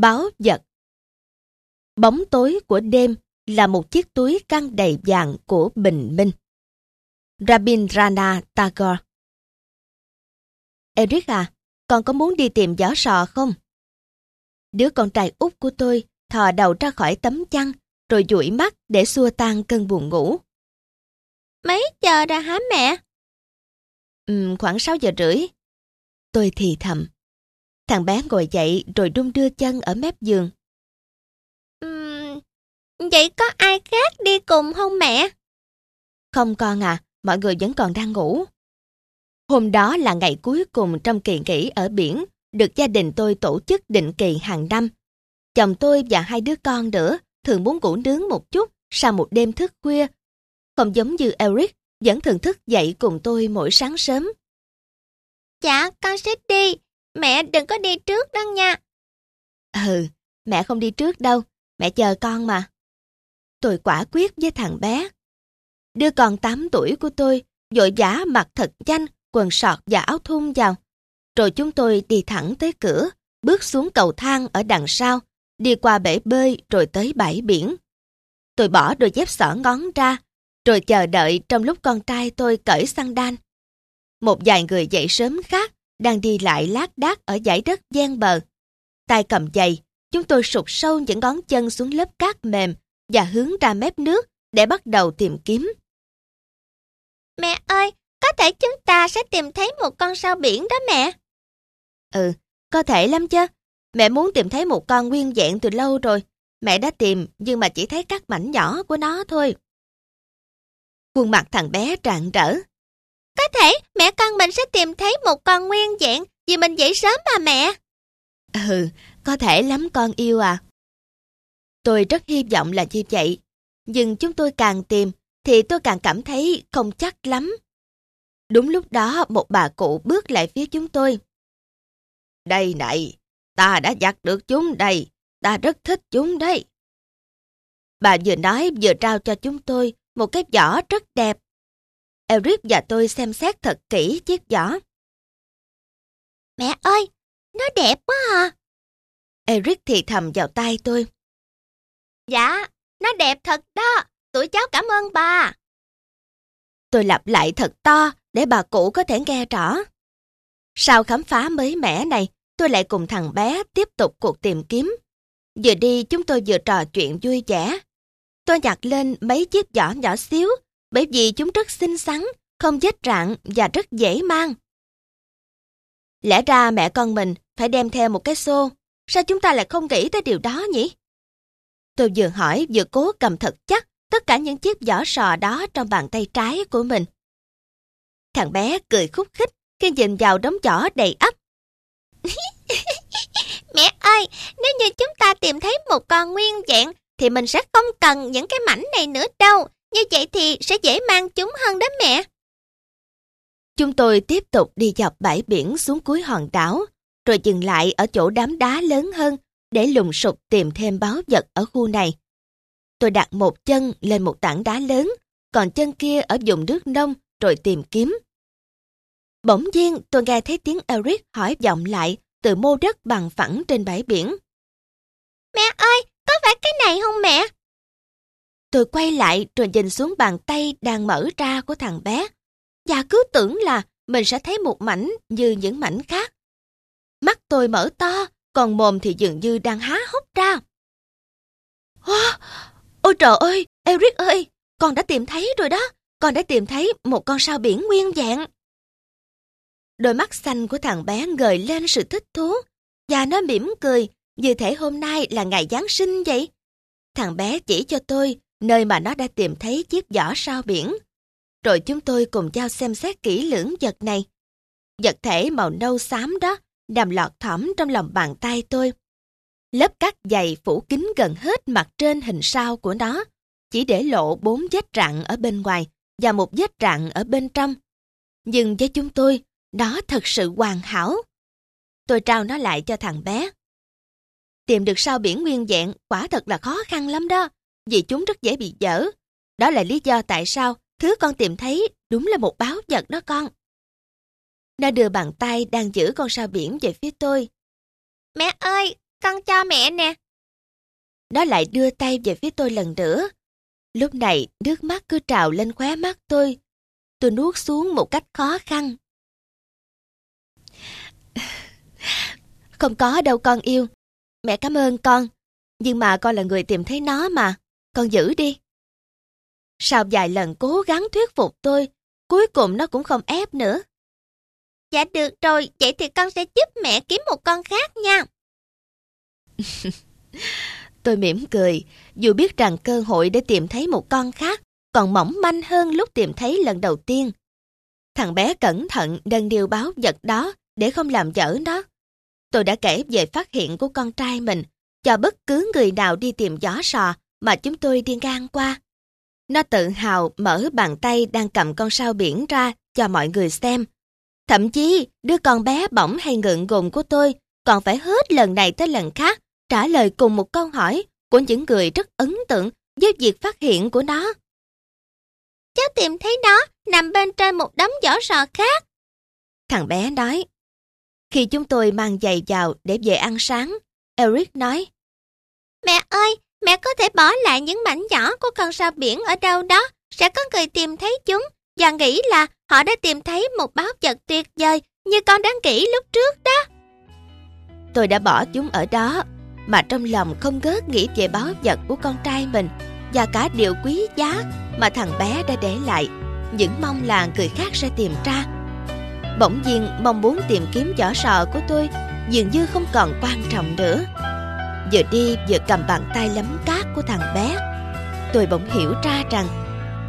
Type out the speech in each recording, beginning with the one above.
Báo vật Bóng tối của đêm là một chiếc túi căng đầy vàng của bình minh. Rabindranath Tagore Eric à, con có muốn đi tìm gió sò không? Đứa con trai út của tôi thò đầu ra khỏi tấm chăn rồi dụi mắt để xua tan cơn buồn ngủ. Mấy giờ rồi hả mẹ? Ừ, khoảng 6 giờ rưỡi. Tôi thì thầm. Thằng bé ngồi dậy rồi đung đưa chân ở mép giường. Uhm, vậy có ai khác đi cùng không mẹ? Không con à, mọi người vẫn còn đang ngủ. Hôm đó là ngày cuối cùng trong kỳ nghỉ ở biển, được gia đình tôi tổ chức định kỳ hàng năm. Chồng tôi và hai đứa con nữa thường muốn ngủ nướng một chút sau một đêm thức khuya. Không giống như Eric, vẫn thường thức dậy cùng tôi mỗi sáng sớm. Dạ, con sẽ đi. Mẹ đừng có đi trước đó nha. Ừ, mẹ không đi trước đâu. Mẹ chờ con mà. Tôi quả quyết với thằng bé. Đứa con 8 tuổi của tôi dội giả mặc thật nhanh, quần sọt và áo thun vào. Rồi chúng tôi đi thẳng tới cửa, bước xuống cầu thang ở đằng sau, đi qua bể bơi rồi tới bãi biển. Tôi bỏ đôi dép sỏ ngón ra, rồi chờ đợi trong lúc con trai tôi cởi xăng đan. Một vài người dậy sớm khác đang đi lại lác đác ở dãy đất gian bờ. Tay cầm giày, chúng tôi sụt sâu những ngón chân xuống lớp cát mềm và hướng ra mép nước để bắt đầu tìm kiếm. Mẹ ơi, có thể chúng ta sẽ tìm thấy một con sao biển đó mẹ. Ừ, có thể lắm chứ. Mẹ muốn tìm thấy một con nguyên dạng từ lâu rồi. Mẹ đã tìm nhưng mà chỉ thấy các mảnh nhỏ của nó thôi. Khuôn mặt thằng bé rạng rỡ. Có thể mẹ con mình sẽ tìm thấy một con nguyên dạng vì mình dậy sớm mà mẹ. Ừ, có thể lắm con yêu à. Tôi rất hy vọng là như vậy. Nhưng chúng tôi càng tìm thì tôi càng cảm thấy không chắc lắm. Đúng lúc đó một bà cụ bước lại phía chúng tôi. Đây này, ta đã giặt được chúng đây, ta rất thích chúng đây. Bà vừa nói vừa trao cho chúng tôi một cái giỏ rất đẹp. Eric và tôi xem xét thật kỹ chiếc giỏ. Mẹ ơi, nó đẹp quá à. Eric thì thầm vào tay tôi. Dạ, nó đẹp thật đó, tụi cháu cảm ơn bà. Tôi lặp lại thật to để bà cụ có thể nghe rõ. Sau khám phá mới mẻ này, tôi lại cùng thằng bé tiếp tục cuộc tìm kiếm. Vừa đi chúng tôi vừa trò chuyện vui vẻ. Tôi nhặt lên mấy chiếc giỏ nhỏ xíu bởi vì chúng rất xinh xắn, không vết rạn và rất dễ mang. Lẽ ra mẹ con mình phải đem theo một cái xô, sao chúng ta lại không nghĩ tới điều đó nhỉ? Tôi vừa hỏi vừa cố cầm thật chắc tất cả những chiếc giỏ sò đó trong bàn tay trái của mình. Thằng bé cười khúc khích khi nhìn vào đống giỏ đầy ắp. Mẹ ơi, nếu như chúng ta tìm thấy một con nguyên dạng thì mình sẽ không cần những cái mảnh này nữa đâu. Như vậy thì sẽ dễ mang chúng hơn đó mẹ. Chúng tôi tiếp tục đi dọc bãi biển xuống cuối hòn đảo, rồi dừng lại ở chỗ đám đá lớn hơn để lùng sục tìm thêm báo vật ở khu này. Tôi đặt một chân lên một tảng đá lớn, còn chân kia ở vùng nước nông rồi tìm kiếm. Bỗng nhiên tôi nghe thấy tiếng Eric hỏi vọng lại từ mô đất bằng phẳng trên bãi biển. Mẹ ơi, có phải cái này không mẹ? Tôi quay lại rồi nhìn xuống bàn tay đang mở ra của thằng bé. Và cứ tưởng là mình sẽ thấy một mảnh như những mảnh khác. Mắt tôi mở to, còn mồm thì dường như đang há hốc ra. Oh, ôi trời ơi, Eric ơi, con đã tìm thấy rồi đó. Con đã tìm thấy một con sao biển nguyên dạng. Đôi mắt xanh của thằng bé ngời lên sự thích thú. Và nó mỉm cười, như thể hôm nay là ngày Giáng sinh vậy. Thằng bé chỉ cho tôi nơi mà nó đã tìm thấy chiếc giỏ sao biển. Rồi chúng tôi cùng nhau xem xét kỹ lưỡng vật này. Vật thể màu nâu xám đó nằm lọt thỏm trong lòng bàn tay tôi. Lớp cát dày phủ kín gần hết mặt trên hình sao của nó, chỉ để lộ bốn vết rạn ở bên ngoài và một vết rạn ở bên trong. Nhưng với chúng tôi, đó thật sự hoàn hảo. Tôi trao nó lại cho thằng bé. Tìm được sao biển nguyên dạng quả thật là khó khăn lắm đó, vì chúng rất dễ bị dở. Đó là lý do tại sao thứ con tìm thấy đúng là một báo vật đó con. Nó đưa bàn tay đang giữ con sao biển về phía tôi. Mẹ ơi, con cho mẹ nè. Nó lại đưa tay về phía tôi lần nữa. Lúc này, nước mắt cứ trào lên khóe mắt tôi. Tôi nuốt xuống một cách khó khăn. Không có đâu con yêu. Mẹ cảm ơn con. Nhưng mà con là người tìm thấy nó mà. Con giữ đi. Sau vài lần cố gắng thuyết phục tôi, cuối cùng nó cũng không ép nữa. Dạ được rồi, vậy thì con sẽ giúp mẹ kiếm một con khác nha. tôi mỉm cười, dù biết rằng cơ hội để tìm thấy một con khác còn mỏng manh hơn lúc tìm thấy lần đầu tiên. Thằng bé cẩn thận đần điều báo vật đó để không làm dở nó. Tôi đã kể về phát hiện của con trai mình cho bất cứ người nào đi tìm gió sò mà chúng tôi đi ngang qua. Nó tự hào mở bàn tay đang cầm con sao biển ra cho mọi người xem. Thậm chí, đứa con bé bỏng hay ngượng ngùng của tôi còn phải hết lần này tới lần khác trả lời cùng một câu hỏi của những người rất ấn tượng với việc phát hiện của nó. Cháu tìm thấy nó nằm bên trên một đống vỏ sò khác. Thằng bé nói. Khi chúng tôi mang giày vào để về ăn sáng, Eric nói. Mẹ ơi, mẹ có thể bỏ lại những mảnh nhỏ của con sao biển ở đâu đó, sẽ có người tìm thấy chúng và nghĩ là họ đã tìm thấy một báo vật tuyệt vời như con đang nghĩ lúc trước đó. Tôi đã bỏ chúng ở đó, mà trong lòng không gớt nghĩ về báo vật của con trai mình và cả điều quý giá mà thằng bé đã để lại, những mong là người khác sẽ tìm ra. Bỗng nhiên mong muốn tìm kiếm vỏ sò của tôi dường như không còn quan trọng nữa. Vừa đi vừa cầm bàn tay lấm cát của thằng bé. Tôi bỗng hiểu ra rằng,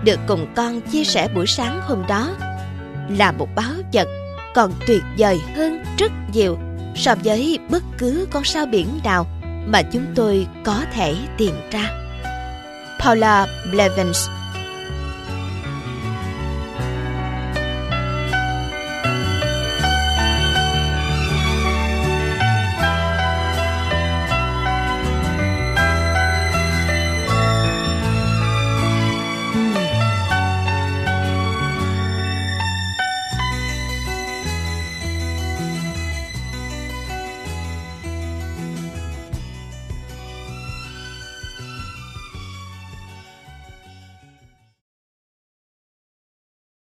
được cùng con chia sẻ buổi sáng hôm đó là một báo vật còn tuyệt vời hơn rất nhiều so với bất cứ con sao biển nào mà chúng tôi có thể tìm ra. Paula Blevins